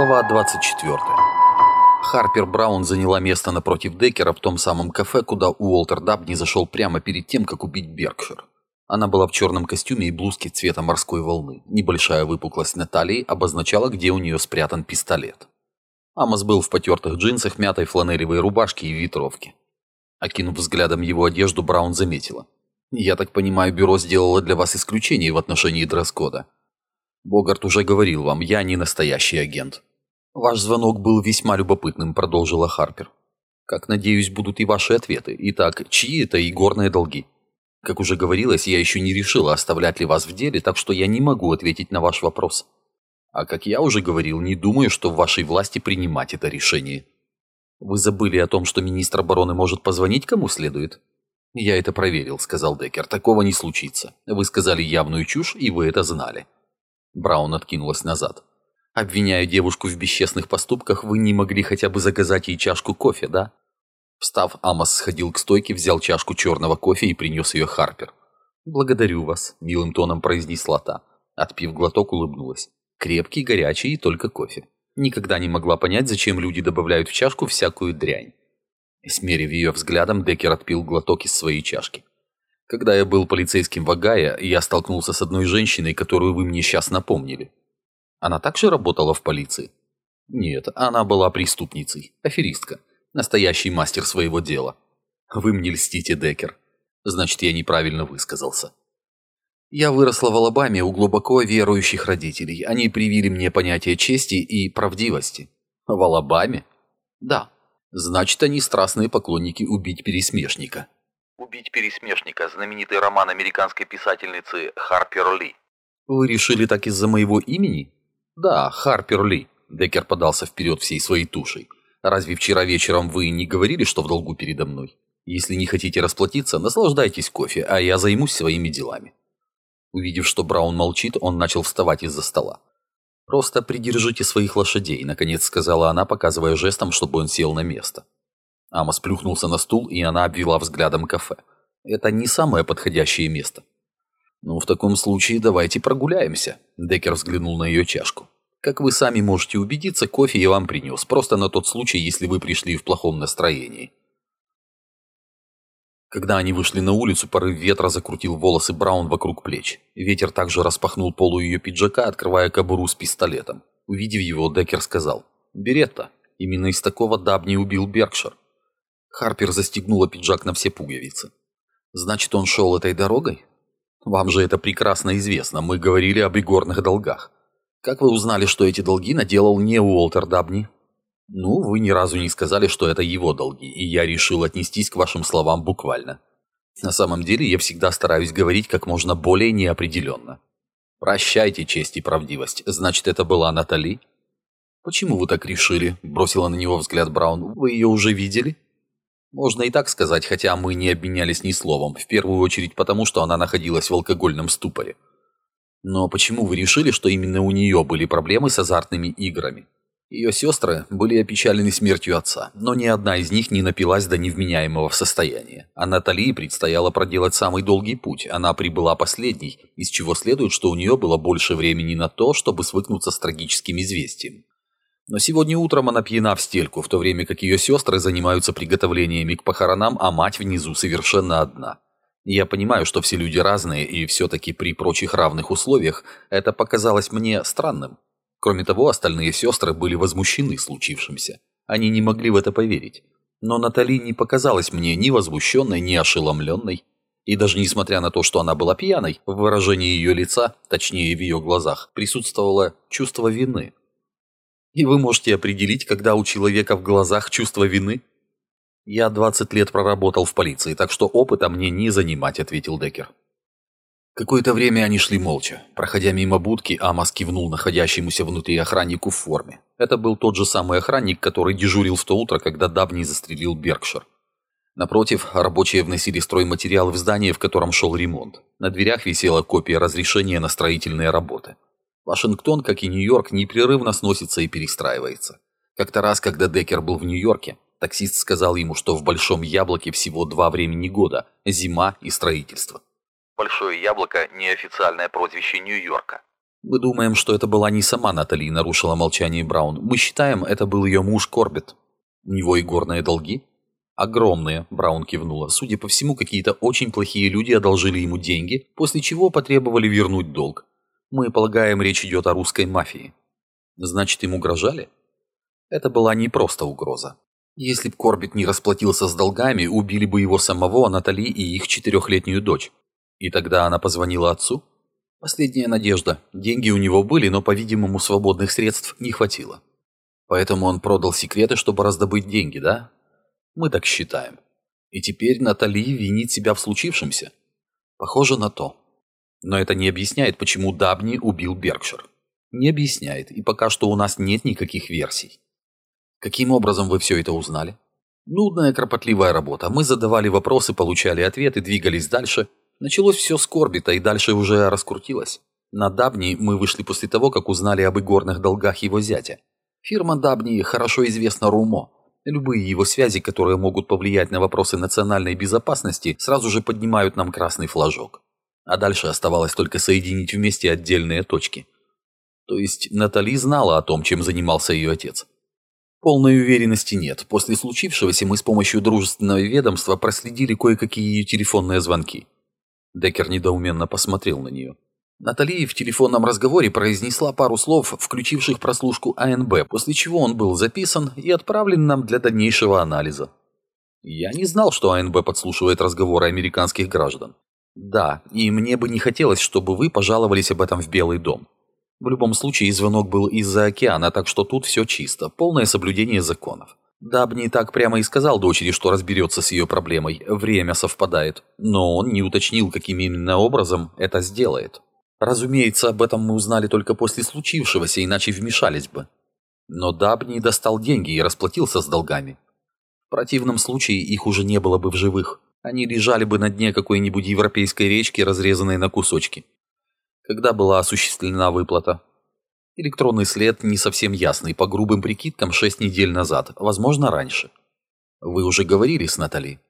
Глава 24. Харпер Браун заняла место напротив Деккера в том самом кафе, куда Уолтер Дабни зашел прямо перед тем, как убить Беркшир. Она была в черном костюме и блузке цвета морской волны. Небольшая выпуклость на талии обозначала, где у нее спрятан пистолет. Амос был в потертых джинсах, мятой фланелевой рубашке и ветровке. Окинув взглядом его одежду, Браун заметила. «Я так понимаю, бюро сделало для вас исключение в отношении дресс-кода». «Богарт уже говорил вам, я не настоящий агент». «Ваш звонок был весьма любопытным», — продолжила Харпер. «Как, надеюсь, будут и ваши ответы. Итак, чьи это игорные долги?» «Как уже говорилось, я еще не решила, оставлять ли вас в деле, так что я не могу ответить на ваш вопрос. А как я уже говорил, не думаю, что в вашей власти принимать это решение». «Вы забыли о том, что министр обороны может позвонить кому следует?» «Я это проверил», — сказал Деккер. «Такого не случится. Вы сказали явную чушь, и вы это знали». Браун откинулась назад. Обвиняя девушку в бесчестных поступках, вы не могли хотя бы заказать ей чашку кофе, да? Встав, Амос сходил к стойке, взял чашку черного кофе и принес ее Харпер. «Благодарю вас», — милым тоном произнесла та. Отпив глоток, улыбнулась. Крепкий, горячий и только кофе. Никогда не могла понять, зачем люди добавляют в чашку всякую дрянь. Смерив ее взглядом, Деккер отпил глоток из своей чашки. Когда я был полицейским в Огайо, я столкнулся с одной женщиной, которую вы мне сейчас напомнили. Она также работала в полиции? Нет, она была преступницей, аферистка, настоящий мастер своего дела. Вы мне льстите, Деккер. Значит, я неправильно высказался. Я выросла в Алабаме у глубоко верующих родителей. Они привили мне понятие чести и правдивости. В Алабаме? Да. Значит, они страстные поклонники убить пересмешника. «Убить пересмешника» – знаменитый роман американской писательницы Харпер Ли. Вы решили так из-за моего имени? «Да, Харпер Ли», — Деккер подался вперед всей своей тушей. «Разве вчера вечером вы не говорили, что в долгу передо мной? Если не хотите расплатиться, наслаждайтесь кофе, а я займусь своими делами». Увидев, что Браун молчит, он начал вставать из-за стола. «Просто придержите своих лошадей», — наконец сказала она, показывая жестом, чтобы он сел на место. Амос плюхнулся на стул, и она обвела взглядом кафе. «Это не самое подходящее место. «Ну, в таком случае давайте прогуляемся», — Деккер взглянул на ее чашку. «Как вы сами можете убедиться, кофе я вам принес, просто на тот случай, если вы пришли в плохом настроении». Когда они вышли на улицу, порыв ветра закрутил волосы Браун вокруг плеч. Ветер также распахнул полу ее пиджака, открывая кобуру с пистолетом. Увидев его, Деккер сказал, «Беретта, именно из такого Дабни убил Беркшир». Харпер застегнула пиджак на все пуговицы. «Значит, он шел этой дорогой?» Вам же это прекрасно известно, мы говорили об игорных долгах. Как вы узнали, что эти долги наделал не Уолтер Дабни? Ну, вы ни разу не сказали, что это его долги, и я решил отнестись к вашим словам буквально. На самом деле, я всегда стараюсь говорить как можно более неопределенно. Прощайте честь и правдивость. Значит, это была Натали? Почему вы так решили? Бросила на него взгляд Браун. Вы ее уже видели? Можно и так сказать, хотя мы не обменялись ни словом, в первую очередь потому, что она находилась в алкогольном ступоре. Но почему вы решили, что именно у нее были проблемы с азартными играми? Ее сестры были опечалены смертью отца, но ни одна из них не напилась до невменяемого состояния. А Натали предстояло проделать самый долгий путь, она прибыла последней, из чего следует, что у нее было больше времени на то, чтобы свыкнуться с трагическим известием. Но сегодня утром она пьяна в стельку, в то время как ее сестры занимаются приготовлениями к похоронам, а мать внизу совершенно одна. Я понимаю, что все люди разные, и все-таки при прочих равных условиях это показалось мне странным. Кроме того, остальные сестры были возмущены случившимся. Они не могли в это поверить. Но Натали не показалась мне ни возмущенной, ни ошеломленной. И даже несмотря на то, что она была пьяной, в выражении ее лица, точнее в ее глазах, присутствовало чувство вины. И вы можете определить, когда у человека в глазах чувство вины? Я 20 лет проработал в полиции, так что опыта мне не занимать, ответил Деккер. Какое-то время они шли молча. Проходя мимо будки, Амос кивнул находящемуся внутри охраннику в форме. Это был тот же самый охранник, который дежурил в то утро, когда Дабни застрелил Беркшир. Напротив, рабочие вносили стройматериалы в здание, в котором шел ремонт. На дверях висела копия разрешения на строительные работы. Вашингтон, как и Нью-Йорк, непрерывно сносится и перестраивается. Как-то раз, когда Деккер был в Нью-Йорке, таксист сказал ему, что в Большом Яблоке всего два времени года – зима и строительство. Большое Яблоко – неофициальное прозвище Нью-Йорка. Мы думаем, что это была не сама Натали, нарушила молчание Браун. Мы считаем, это был ее муж Корбет. У него и горные долги? Огромные, Браун кивнула. Судя по всему, какие-то очень плохие люди одолжили ему деньги, после чего потребовали вернуть долг. Мы полагаем, речь идет о русской мафии. Значит, им угрожали? Это была не просто угроза. Если б Корбет не расплатился с долгами, убили бы его самого, Натали и их четырехлетнюю дочь. И тогда она позвонила отцу? Последняя надежда. Деньги у него были, но, по-видимому, свободных средств не хватило. Поэтому он продал секреты, чтобы раздобыть деньги, да? Мы так считаем. И теперь Натали винит себя в случившемся? Похоже на то. Но это не объясняет, почему Дабни убил Беркшир. Не объясняет, и пока что у нас нет никаких версий. Каким образом вы все это узнали? Нудная, кропотливая работа. Мы задавали вопросы, получали ответы, двигались дальше – Началось все с Корбита и дальше уже раскрутилось. На Дабни мы вышли после того, как узнали об игорных долгах его зятя. Фирма Дабни хорошо известна Румо. Любые его связи, которые могут повлиять на вопросы национальной безопасности, сразу же поднимают нам красный флажок. А дальше оставалось только соединить вместе отдельные точки. То есть Натали знала о том, чем занимался ее отец. Полной уверенности нет. После случившегося мы с помощью дружественного ведомства проследили кое-какие ее телефонные звонки. Деккер недоуменно посмотрел на нее. Натали в телефонном разговоре произнесла пару слов, включивших прослушку АНБ, после чего он был записан и отправлен нам для дальнейшего анализа. Я не знал, что АНБ подслушивает разговоры американских граждан. Да, и мне бы не хотелось, чтобы вы пожаловались об этом в Белый дом. В любом случае, звонок был из-за океана, так что тут все чисто, полное соблюдение законов. Дабни так прямо и сказал дочери, что разберется с ее проблемой. Время совпадает. Но он не уточнил, каким именно образом это сделает. Разумеется, об этом мы узнали только после случившегося, иначе вмешались бы. Но Дабни достал деньги и расплатился с долгами. В противном случае их уже не было бы в живых. Они лежали бы на дне какой-нибудь европейской речки, разрезанной на кусочки. Когда была осуществлена выплата? Электронный след не совсем ясный, по грубым прикидкам 6 недель назад, возможно раньше. Вы уже говорили с Натали?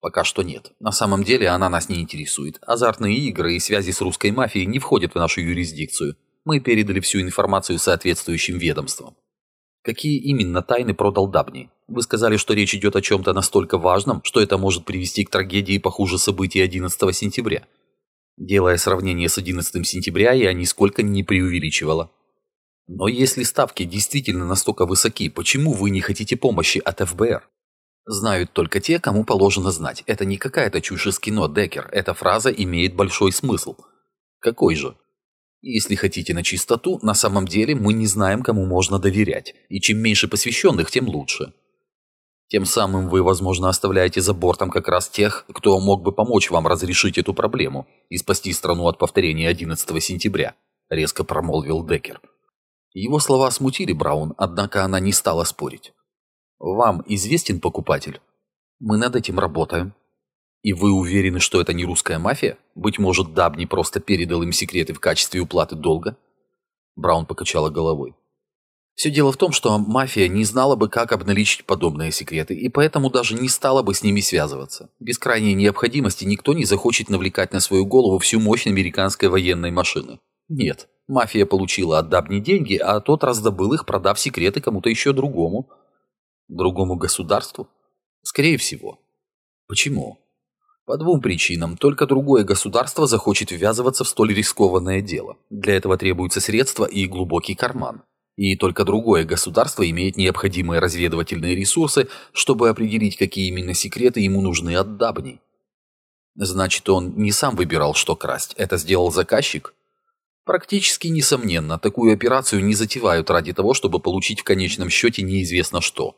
Пока что нет. На самом деле она нас не интересует. Азартные игры и связи с русской мафией не входят в нашу юрисдикцию. Мы передали всю информацию соответствующим ведомствам. Какие именно тайны продал Дабни? Вы сказали, что речь идет о чем-то настолько важном, что это может привести к трагедии похуже событий 11 сентября. Делая сравнение с 11 сентября, я нисколько не преувеличивала. Но если ставки действительно настолько высоки, почему вы не хотите помощи от ФБР? Знают только те, кому положено знать. Это не какая-то чушь из кино, Деккер. Эта фраза имеет большой смысл. Какой же? Если хотите на чистоту, на самом деле мы не знаем, кому можно доверять. И чем меньше посвященных, тем лучше. Тем самым вы, возможно, оставляете за бортом как раз тех, кто мог бы помочь вам разрешить эту проблему и спасти страну от повторения 11 сентября, резко промолвил Деккер. Его слова смутили Браун, однако она не стала спорить. «Вам известен покупатель? Мы над этим работаем. И вы уверены, что это не русская мафия? Быть может, Дабни просто передал им секреты в качестве уплаты долга?» Браун покачала головой. Все дело в том, что мафия не знала бы, как обналичить подобные секреты, и поэтому даже не стала бы с ними связываться. Без крайней необходимости никто не захочет навлекать на свою голову всю мощь американской военной машины. Нет, Мафия получила от Дабни деньги, а тот раздобыл их, продав секреты кому-то еще другому. Другому государству? Скорее всего. Почему? По двум причинам. Только другое государство захочет ввязываться в столь рискованное дело. Для этого требуются средства и глубокий карман. И только другое государство имеет необходимые разведывательные ресурсы, чтобы определить, какие именно секреты ему нужны от Дабни. Значит, он не сам выбирал, что красть. Это сделал заказчик? Практически несомненно, такую операцию не затевают ради того, чтобы получить в конечном счете неизвестно что.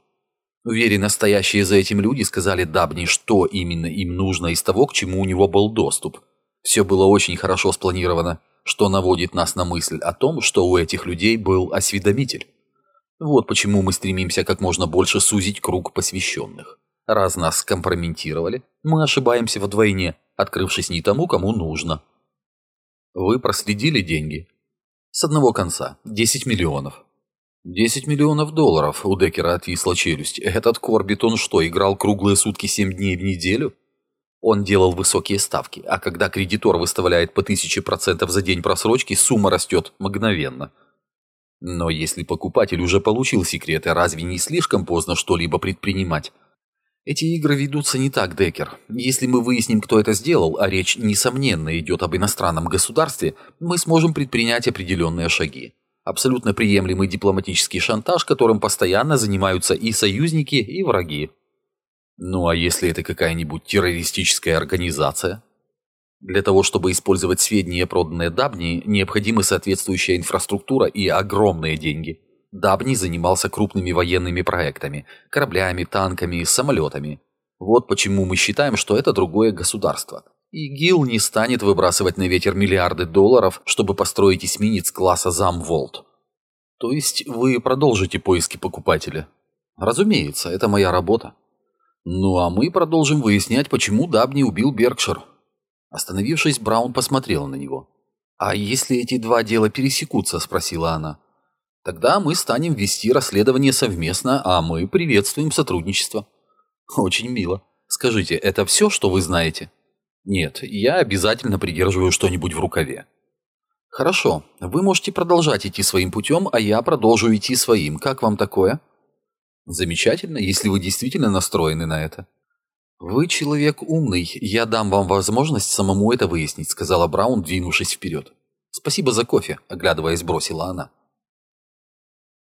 Уверен, стоящие за этим люди сказали Дабни, что именно им нужно из того, к чему у него был доступ. Все было очень хорошо спланировано, что наводит нас на мысль о том, что у этих людей был осведомитель. Вот почему мы стремимся как можно больше сузить круг посвященных. Раз нас скомпрометировали, мы ошибаемся вдвойне, открывшись не тому, кому нужно. Вы проследили деньги? С одного конца. 10 миллионов. 10 миллионов долларов у Деккера отвисла челюсть. Этот Корбит, он что, играл круглые сутки 7 дней в неделю? Он делал высокие ставки, а когда кредитор выставляет по 1000% за день просрочки, сумма растет мгновенно. Но если покупатель уже получил секреты, разве не слишком поздно что-либо предпринимать? Эти игры ведутся не так, Деккер. Если мы выясним, кто это сделал, а речь, несомненно, идет об иностранном государстве, мы сможем предпринять определенные шаги. Абсолютно приемлемый дипломатический шантаж, которым постоянно занимаются и союзники, и враги. Ну а если это какая-нибудь террористическая организация? Для того, чтобы использовать сведения, проданные Дабни, необходима соответствующая инфраструктура и огромные деньги. Дабни занимался крупными военными проектами – кораблями, танками, самолетами. Вот почему мы считаем, что это другое государство. И ГИЛ не станет выбрасывать на ветер миллиарды долларов, чтобы построить эсминец класса Замволт. То есть вы продолжите поиски покупателя? Разумеется, это моя работа. Ну а мы продолжим выяснять, почему Дабни убил Беркшир. Остановившись, Браун посмотрела на него. «А если эти два дела пересекутся?» – спросила она. «Тогда мы станем вести расследование совместно, а мы приветствуем сотрудничество». «Очень мило. Скажите, это все, что вы знаете?» «Нет, я обязательно придерживаю что-нибудь в рукаве». «Хорошо. Вы можете продолжать идти своим путем, а я продолжу идти своим. Как вам такое?» Замечательно, если вы действительно настроены на это. Вы человек умный, я дам вам возможность самому это выяснить, сказала Браун, двинувшись вперед. Спасибо за кофе, оглядываясь, бросила она.